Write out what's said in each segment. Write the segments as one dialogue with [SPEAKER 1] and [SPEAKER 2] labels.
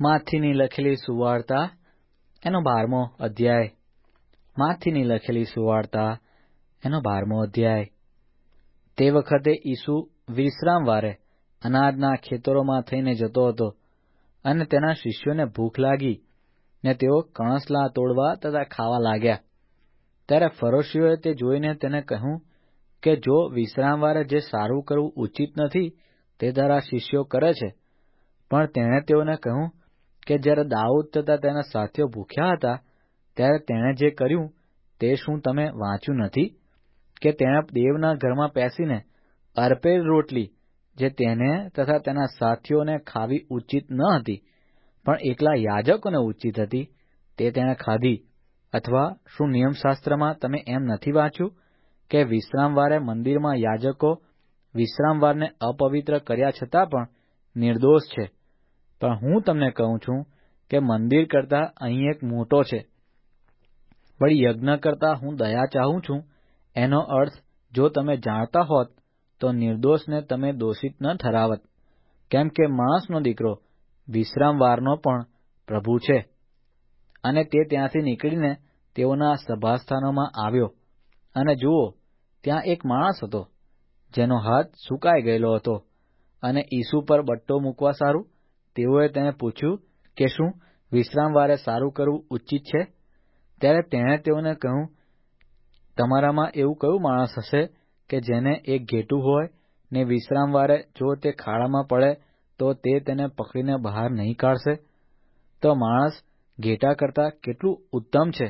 [SPEAKER 1] માથીની લખેલી સુવાર્તા, એનો બારમો અધ્યાય. માથીની લખેલી સુવાર્તા, એનો બારમો અધ્યાય. તે વખતે ઈસુ વિશ્રામવારે અનાજના ખેતરોમાં થઈને જતો હતો અને તેના શિષ્યોને ભૂખ લાગી ને તેઓ કણસલા તોડવા તથા ખાવા લાગ્યા. ત્યારે ફરોશીઓએ તે જોઈને તેને કહ્યું કે જો વિશ્રામવારે જે સારું કરવું ઉચિત નથી તે તારા શિષ્યો કરે છે. પણ તેણે તેઓને કહ્યું કે જ્યારે દાઉદ તથા તેના સાથીઓ ભૂખ્યા હતા, ત્યારે તેણે જે કર્યું તે શું તમે વાંચ્યું નથી? કે તેણે દેવના ઘરમાં પેસીને અર્પેલ રોટલી જે તેને તથા તેના સાથીઓને ખાવી ઉચિત ન હતી, પણ એકલા યાજકોને ઉચિત હતી, તે તેણે ખાધી? અથવા શું નિયમશાસ્ત્રમાં તમે એમ નથી વાંચ્યું કે વિશ્રામવારે મંદિરમાં યાજકો વિશ્રામવારને અપવિત્ર કર્યા છતાં પણ નિર્દોષ છે? પણ હું તમને કહું છું કે મંદિર કરતાં અહીં એક મોટો છે. વળી યજ્ઞ કરતાં હું દયા ચાહું છું. એનો અર્થ, જો તમે જાણતા હોત, તો નિર્દોષને તમે દોષિત ન ઠરાવત. કેમ કે માણસનો દીકરો વિશ્રામવારનો પણ પ્રભુ છે. અને તે ત્યાંથી નીકળીને તેઓના સભાસ્થાનોમાં આવ્યો. અને જુઓ, ત્યાં એક માણસ હતો, જેનો હાથ સુકાઈ ગયેલો હતો. અને ઈસુ પર બટ્ટો મૂકવા સારું તેઓએ તેને પૂછ્યું કે શું વિશ્રામવારે સારું કરવું ઉચિત છે? ત્યારે તેણે તેઓને કહ્યું, તમારામાં એવું કયું માણસ હશે કે જેને એક ઘેટું હોય ને વિશ્રામવારે જો તે ખાડામાં પડે તો તે તેને પકડીને બહાર નહીં કાઢશે? તો માણસ ઘેટા કરતાં કેટલું ઉત્તમ છે?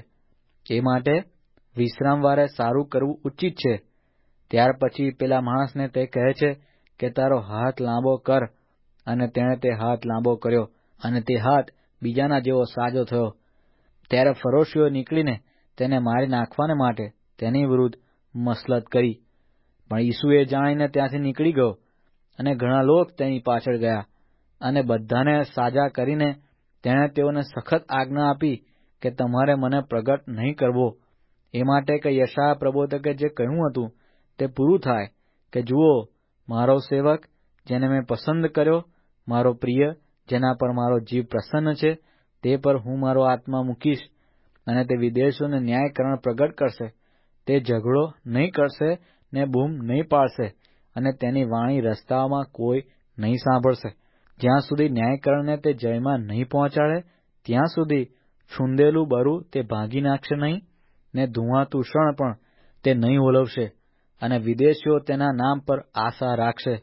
[SPEAKER 1] એ માટે વિશ્રામવારે સારું કરવું ઉચિત છે. ત્યાર પછી પેલા માણસને તે કહે છે કે, તારો હાથ લાંબો કર અને તેણે તે હાથ લાંબો કર્યો અને તે હાથ બીજાના જેવો સાજો થયો. ત્યારે ફરોશીઓ નીકળીને તેને મારી નાખવાને માટે તેની વિરુદ્ધ મસલત કરી. પણ ઈસુએ જાણીને ત્યાંથી નીકળી ગયો અને ઘણા લોક તેની પાછળ ગયા અને બધાને સાજા કરીને તેણે તેઓને સખત આજ્ઞા આપી કે તમારે મને પ્રગટ નહીં કરવો. એ માટે કે યશા પ્રબોધકે જે કહ્યું હતું તે પૂરું થાય કે જુઓ, મારો સેવક, જેને મેં પસંદ કર્યો મારો પ્રિય, જેના પર મારો જીવ પ્રસન્ન છે, તે પર હું મારો આત્મા મૂકીશ અને તે વિદેશોને ન્યાયકરણ પ્રગટ કરશે. તે ઝઘડો નહીં કરશે ને બૂમ નહીં પાડશે અને તેની વાણી રસ્તાઓમાં કોઈ નહીં સાંભળશે. જ્યાં સુધી ન્યાયકરણને તે જયમાં નહીં પહોંચાડે, ત્યાં સુધી છુંદેલું બરું તે ભાંગી નાખશે નહીં, ને ધુઆતું શણ પણ તે નહીં ઓલવશે અને વિદેશીઓ તેના નામ પર આશા રાખશે.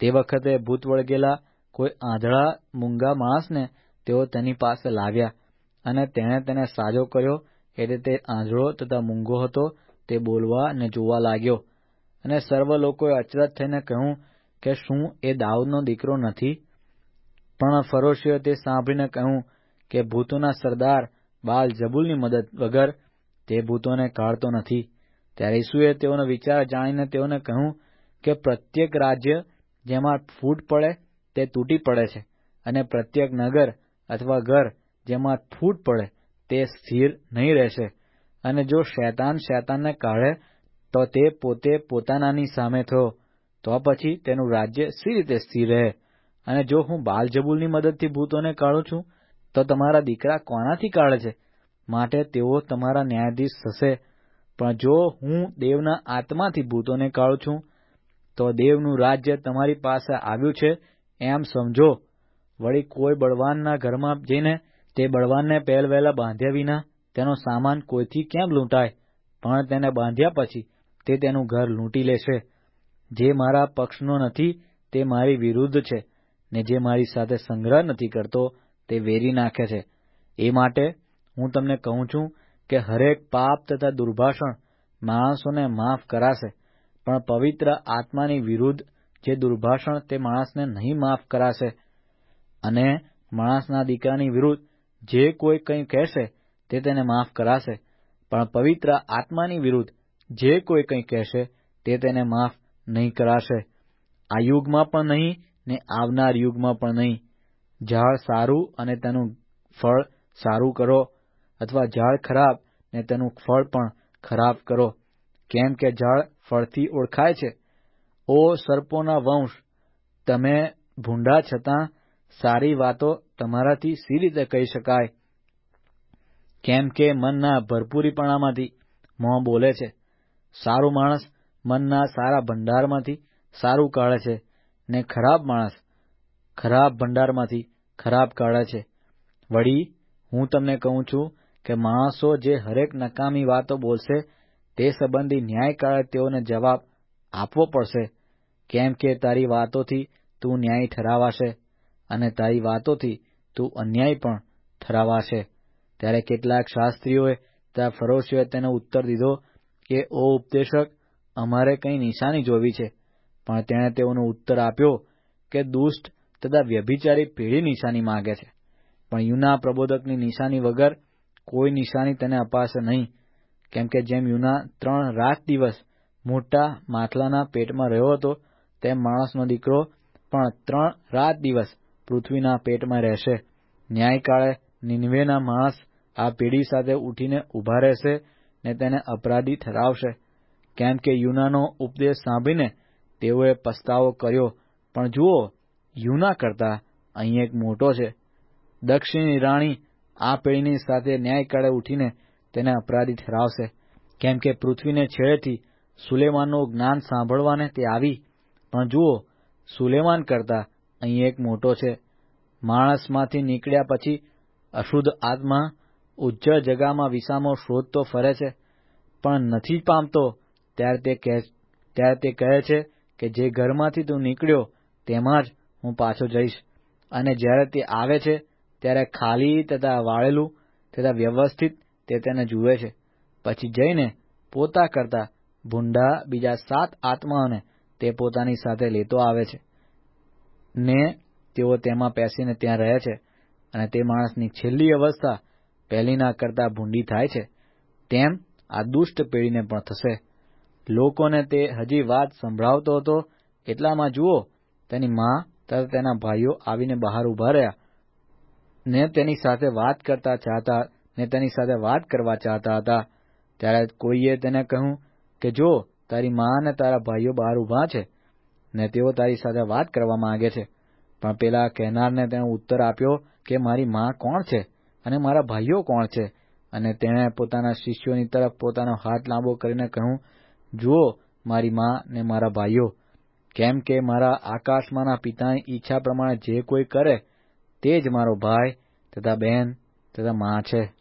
[SPEAKER 1] તે વખતે ભૂત વળગેલા કોઈ આંધળા મૂંગા માણસને તેઓ તેની પાસે લાવ્યા અને તેણે તેને સાજો કર્યો. એટલે તે આંધળો તથા મૂંગો હતો તે બોલવા અને જોવા લાગ્યો અને સર્વ લોકોએ અચરજ થઈને કહ્યું કે શું એ દાઉદનો દીકરો નથી? પણ ફરોશીઓએ તે સાંભળીને કહ્યું કે ભૂતોના સરદાર બાલ જબુલની મદદ વગર તે ભૂતોને કાઢતો નથી. ત્યારે ઈસુએ તેઓનો વિચાર જાણીને તેઓને કહ્યું કે પ્રત્યેક રાજ્ય જેમાં ફૂટ પડે તે તૂટી પડે છે અને પ્રત્યેક નગર અથવા ઘર જેમાં ફૂટ પડે તે સ્થિર નહીં રહેશે. અને જો શૈતાન શૈતાનને કાઢે, તો તે પોતે પોતાનાની સામે થયો. તો પછી તેનું રાજ્ય સી રીતે સ્થિર રહે. અને જો હું બાલજબુલની મદદથી ભૂતોને કાઢું છું, તો તમારા દીકરા કોનાથી કાઢે છે? માટે તેઓ તમારા ન્યાયાધીશ થશે. પણ જો હું દેવના આત્માથી ભૂતોને કાઢું છું, તો દેવનું રાજ્ય તમારી પાસે આવ્યું છે એમ સમજો, વળી કોઈ બળવાનના ઘરમાં જઈને તે બળવાનને પહેલવહેલા બાંધ્યા વિના તેનો સામાન કોઈથી કેમ લૂંટાય? પણ તેને બાંધ્યા પછી તે તેનું ઘર લૂંટી લેશે. જે મારા પક્ષનો નથી, તે મારી વિરુદ્ધ છે ને જે મારી સાથે સંગ્રહ નથી કરતો, તે વેરી નાખે છે. એ માટે હું તમને કહું છું કે હરેક પાપ તથા દુર્ભાષણ માણસોને માફ કરાશે, પણ પવિત્ર આત્માની વિરુદ્ધ જે દુર્ભાષણ તે માણસને નહીં માફ કરાશે અને માણસના દીકરાની વિરુદ્ધ જે કોઈ કંઈ કહેશે તે તેને માફ કરાશે, પણ પવિત્ર આત્માની વિરુદ્ધ જે કોઈ કંઈ કહેશે તે તેને માફ નહીં કરાશે. આ યુગમાં પણ નહીં ને આવનાર યુગમાં પણ નહીં. ઝાડ સારું અને તેનું ફળ સારું કરો અથવા ઝાડ ખરાબ ને તેનું ફળ પણ ખરાબ કરો. કેમ કે ઝાડ ફળથી ઓળખાય છે? ઓ સર્પોના વંશ, તમે ભૂંડા છતાં સારી વાતો તમારાથી સી રીતે કહી શકાય? કેમ કે મનના ભરપૂરીપણામાંથી મોં બોલે છે. સારું માણસ મનના સારા ભંડારમાંથી સારું કાઢે છે ને ખરાબ માણસ ખરાબ ભંડારમાંથી ખરાબ કાઢે છે. વળી, હું તમને કહું છું કે માણસો જે હરેક નકામી વાતો બોલશે, તે સંબંધી ન્યાય કાળે તેઓને જવાબ આપવો પડશે. કેમ કે તારી વાતોથી તું ન્યાય ઠરાવાશે અને તારી વાતોથી તું અન્યાય પણ ઠરાવાશે. ત્યારે કેટલાક શાસ્ત્રીઓએ તથા ફરોશીઓએ તેનો ઉત્તર દીધો કે, ઓ ઉપદેશક, અમારે કંઈ નિશાની જોવી છે. પણ તેણે તેઓનો ઉત્તર આપ્યો કે, દુષ્ટ તથા વ્યભિચારી પેઢી નિશાની માગે છે. પણ યુના પ્રબોધકની નિશાની વગર કોઈ નિશાની તેને અપાશે નહીં. કેમ કે જેમ યુના ત્રણ રાત દિવસ મોટા માથલાના પેટમાં રહ્યો હતો તેમ માણસનો દીકરો પણ ત્રણ રાત દિવસ પૃથ્વીના પેટમાં રહેશે. ન્યાયકાળે નિનવેના માણસ આ પેઢી સાથે ઉઠીને ઊભા રહેશે ને તેને અપરાધી ઠરાવશે. કેમ કે યુનાનો ઉપદેશ સાંભળીને તેઓએ પસ્તાવો કર્યો. પણ જુઓ, યુના કરતા અહીં એક મોટો છે. દક્ષિણની રાણી આ પેઢીની સાથે ન્યાયકાળે ઉઠીને તેને અપરાધી ઠરાવશે. કેમ કે પૃથ્વીને છેડેથી સુલેમાનનું જ્ઞાન સાંભળવાને તે આવી પણ જુઓ, સુલેમાન કરતા અહીં એક મોટો છે. માણસમાંથી નીકળ્યા પછી અશુદ્ધ આત્મા ઉજ્જળ જગામાં વિસામો શોધતો ફરે છે, પણ નથી પામતો. ત્યારે તે કહે ત્યારે તે કહે છે કે જે ઘરમાંથી તું નીકળ્યો, તેમાં જ હું પાછો જઈશ. અને જ્યારે તે આવે છે, ત્યારે ખાલી તથા વાળેલું તથા વ્યવસ્થિત તે તેને જુએ છે. પછી જઈને પોતા કરતા ભૂંડા બીજા સાત આત્માઓને તે પોતાની સાથે લેતો આવે છે. ને તેઓ તેમાં પેસીને ત્યાં રહે છે અને તે માણસની છેલ્લી અવસ્થા પહેલીના કરતા ભૂંડી થાય છે. તેમ આ દુષ્ટ પેઢીને પણ થશે. લોકોને તે હજી વાત સંભળાવતો હતો. એટલામાં જુઓ, તેની મા તથા તેના ભાઈઓ આવીને બહાર ઊભા રહ્યા. ને તેની સાથે વાત કરતા ચાહતા, ને તેની સાથે વાત કરવા ચાહતા હતા. ત્યારે કોઈએ તેને કહ્યું કે જો તારી મા અને તારા ભાઈઓ બહાર ઊભા છે ને તેઓ તારી સાથે વાત કરવા માંગે છે. પણ પેલા કહેનારને તેણે ઉત્તર આપ્યો કે મારી મા કોણ છે અને મારા ભાઈઓ કોણ છે? અને તેણે પોતાના શિષ્યોની તરફ પોતાનો હાથ લાંબો કરીને કહ્યું, જુઓ, મારી મા ને મારા ભાઈઓ, કેમ કે મારા આકાશમાંના પિતાની ઈચ્છા પ્રમાણે જે કોઈ કરે, તે જ મારો ભાઈ તથા બહેન તથા મા છે.